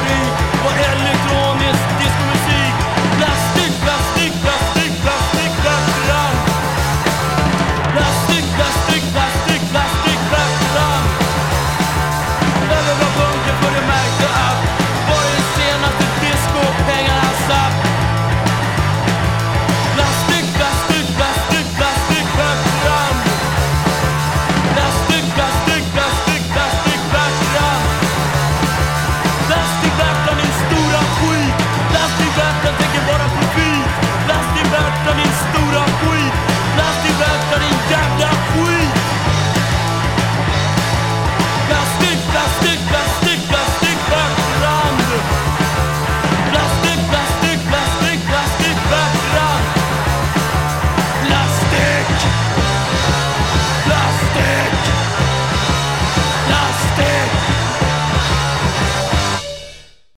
glory.